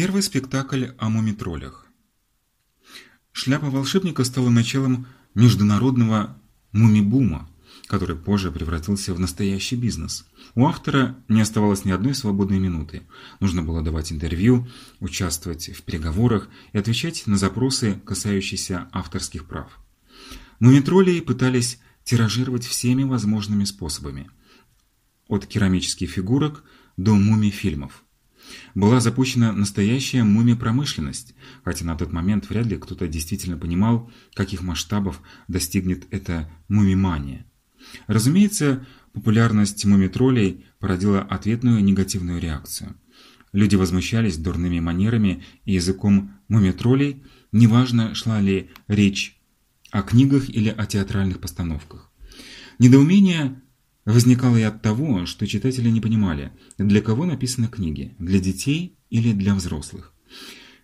Первый спектакль о мумитролях. Шляпа волшебника стала началом международного мумибума, который позже превратился в настоящий бизнес. У автора не оставалось ни одной свободной минуты. Нужно было давать интервью, участвовать в переговорах и отвечать на запросы, касающиеся авторских прав. Мумитролей пытались тиражировать всеми возможными способами. От керамических фигурок до мумий-фильмов. Была запущена настоящая мумипромышленность, хотя на тот момент вряд ли кто-то действительно понимал, каких масштабов достигнет эта мумимания. Разумеется, популярность мумитролей породила ответную негативную реакцию. Люди возмущались дурными манерами и языком мумитролей, неважно, шла ли речь о книгах или о театральных постановках. Недоумение возникало и от того, что читатели не понимали, для кого написаны книги – для детей или для взрослых.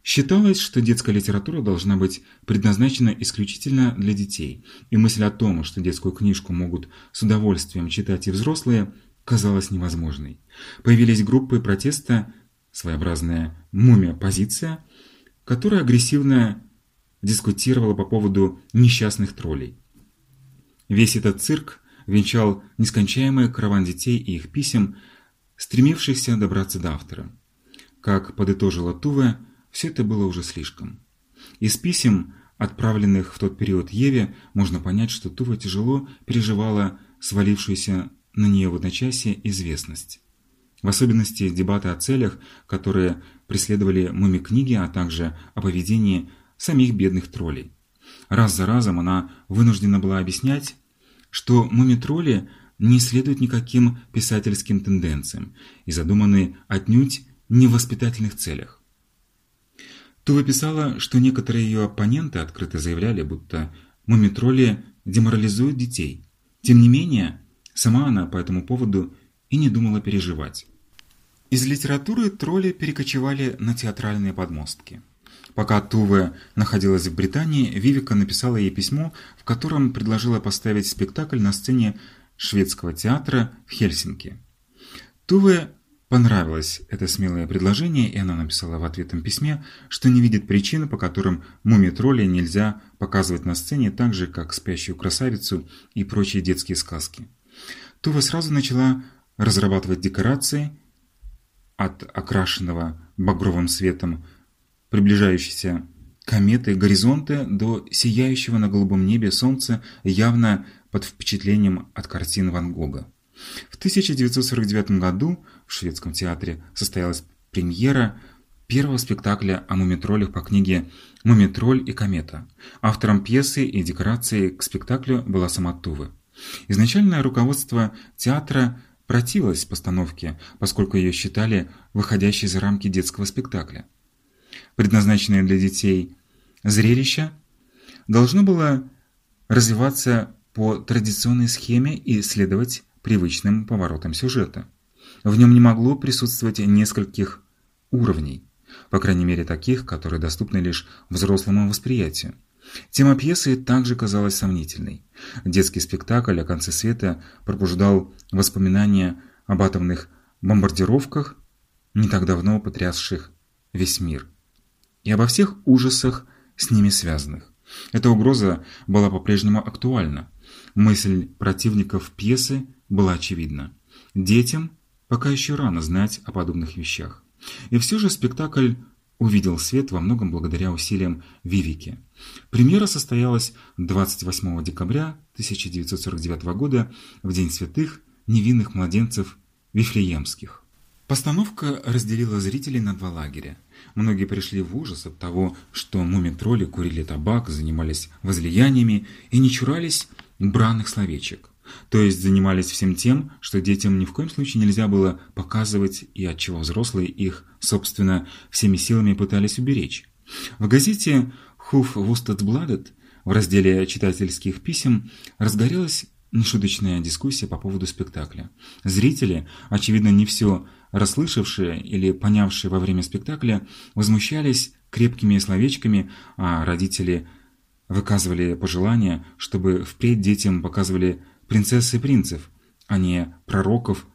Считалось, что детская литература должна быть предназначена исключительно для детей, и мысль о том, что детскую книжку могут с удовольствием читать и взрослые, казалась невозможной. Появились группы протеста, своеобразная мумия-позиция, которая агрессивно дискутировала по поводу несчастных троллей. Весь этот цирк венчал нескончаемый караван детей и их писем, стремившихся добраться до автора. Как подытожила Туве, все это было уже слишком. Из писем, отправленных в тот период Еве, можно понять, что Тува тяжело переживала свалившуюся на нее в одночасье известность. В особенности дебаты о целях, которые преследовали муми-книги, а также о поведении самих бедных троллей. Раз за разом она вынуждена была объяснять, что мумитроли не следуют никаким писательским тенденциям и задуманы отнюдь не в воспитательных целях. Тува писала, что некоторые ее оппоненты открыто заявляли, будто мумитроли деморализуют детей. Тем не менее, сама она по этому поводу и не думала переживать. Из литературы тролли перекочевали на театральные подмостки. Пока Туве находилась в Британии, Вивика написала ей письмо, в котором предложила поставить спектакль на сцене шведского театра в Хельсинки. Туве понравилось это смелое предложение, и она написала в ответном письме, что не видит причин, по которым муми-тролли нельзя показывать на сцене так же, как «Спящую красавицу» и прочие детские сказки. Тува сразу начала разрабатывать декорации от окрашенного багровым светом приближающейся кометы горизонта до сияющего на голубом небе солнца явно под впечатлением от картин Ван Гога. В 1949 году в шведском театре состоялась премьера первого спектакля о мумитролях по книге «Мумитроль и комета». Автором пьесы и декорации к спектаклю была сама Тувы. Изначальное руководство театра противилось постановке, поскольку ее считали выходящей за рамки детского спектакля предназначенное для детей, зрелище должно было развиваться по традиционной схеме и следовать привычным поворотам сюжета. В нем не могло присутствовать нескольких уровней, по крайней мере таких, которые доступны лишь взрослому восприятию. Тема пьесы также казалась сомнительной. Детский спектакль о конце света пробуждал воспоминания об атомных бомбардировках, не так давно потрясших весь мир и обо всех ужасах с ними связанных. Эта угроза была по-прежнему актуальна. Мысль противников пьесы была очевидна. Детям пока еще рано знать о подобных вещах. И все же спектакль увидел свет во многом благодаря усилиям Вивики. Премьера состоялась 28 декабря 1949 года в День святых невинных младенцев Вифлеемских. Постановка разделила зрителей на два лагеря. Многие пришли в ужас от того, что муми-тролли курили табак, занимались возлияниями и не чурались бранных словечек. То есть занимались всем тем, что детям ни в коем случае нельзя было показывать и от чего взрослые их, собственно, всеми силами пытались уберечь. В газете «Хуф Вустедсбладет» в разделе читательских писем разгорелась нешуточная дискуссия по поводу спектакля. Зрители, очевидно, не все расслышавшие или понявшие во время спектакля, возмущались крепкими словечками, а родители выказывали пожелания, чтобы впредь детям показывали принцесс и принцев, а не пророков,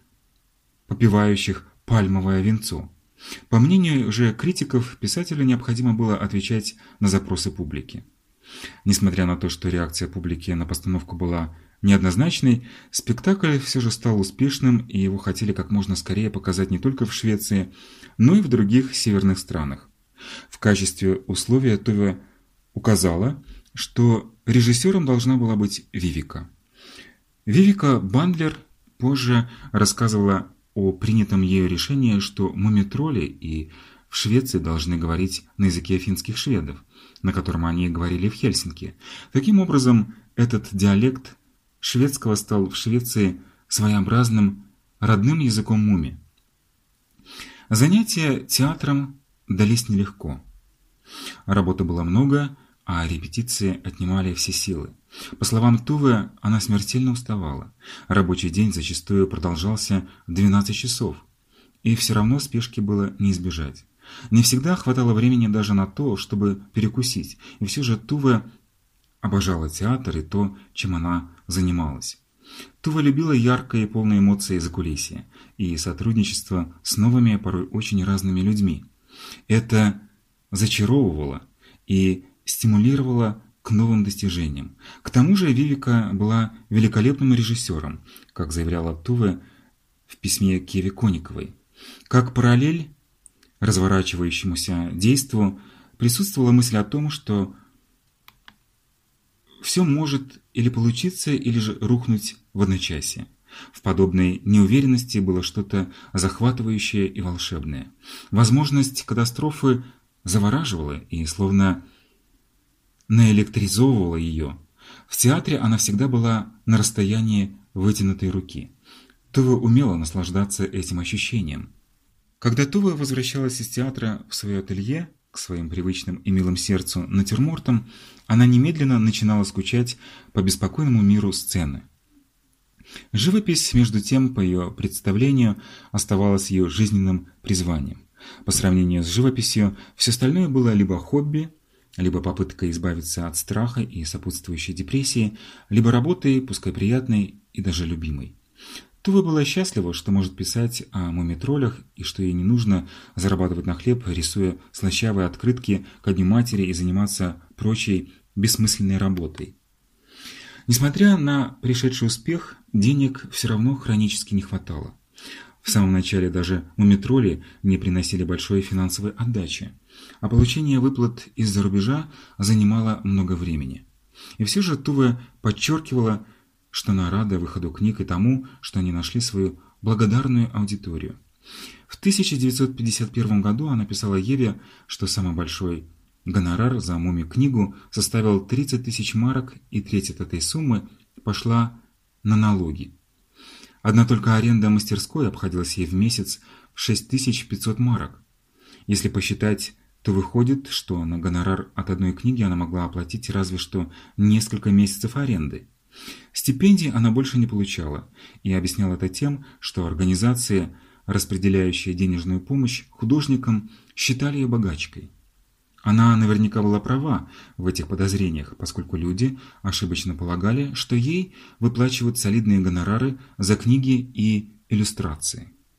попивающих пальмовое венцо. По мнению же критиков, писателю необходимо было отвечать на запросы публики. Несмотря на то, что реакция публики на постановку была неоднозначной, спектакль все же стал успешным, и его хотели как можно скорее показать не только в Швеции, но и в других северных странах. В качестве условия Туве указала, что режиссером должна была быть Вивика. Вивика Бандлер позже рассказывала о принятом ею решении, что мумитроли и в Швеции должны говорить на языке финских шведов, на котором они говорили в Хельсинки. Таким образом, этот диалект шведского стал в Швеции своеобразным родным языком муми. Занятия театром дались нелегко. Работы было много, а репетиции отнимали все силы. По словам Тувы, она смертельно уставала. Рабочий день зачастую продолжался 12 часов, и все равно спешки было не избежать. Не всегда хватало времени даже на то, чтобы перекусить, и все же Тува обожала театр и то, чем она занималась. Тува любила яркое и полное эмоций закулисье и сотрудничество с новыми, порой очень разными людьми. Это зачаровывало и стимулировало к новым достижениям. К тому же Вивика была великолепным режиссером, как заявляла Туве в письме Кеве Кониковой. Как параллель разворачивающемуся действу присутствовала мысль о том, что все может или получиться, или же рухнуть в одночасье. В подобной неуверенности было что-то захватывающее и волшебное. Возможность катастрофы завораживала и словно наэлектризовывала ее. В театре она всегда была на расстоянии вытянутой руки. Това умела наслаждаться этим ощущением. Когда Това возвращалась из театра в свое ателье, к своим привычным и милым сердцу натюрмортам, она немедленно начинала скучать по беспокойному миру сцены. Живопись, между тем, по ее представлению, оставалась ее жизненным призванием. По сравнению с живописью, все остальное было либо хобби, либо попыткой избавиться от страха и сопутствующей депрессии, либо работой, пускай приятной и даже любимой. Тува была счастлива, что может писать о мумитролях и что ей не нужно зарабатывать на хлеб, рисуя слащавые открытки ко дню матери и заниматься прочей бессмысленной работой. Несмотря на пришедший успех, денег все равно хронически не хватало. В самом начале даже мумитроли не приносили большой финансовой отдачи, а получение выплат из-за рубежа занимало много времени. И все же Тува подчеркивала, что она рада выходу книг и тому, что они нашли свою благодарную аудиторию. В 1951 году она писала Еве, что самый большой гонорар за муми-книгу составил 30 тысяч марок, и треть от этой суммы пошла на налоги. Одна только аренда мастерской обходилась ей в месяц в 6500 марок. Если посчитать, то выходит, что на гонорар от одной книги она могла оплатить разве что несколько месяцев аренды. Стипендий она больше не получала и объясняла это тем, что организации, распределяющие денежную помощь художникам, считали ее богачкой. Она наверняка была права в этих подозрениях, поскольку люди ошибочно полагали, что ей выплачивают солидные гонорары за книги и иллюстрации.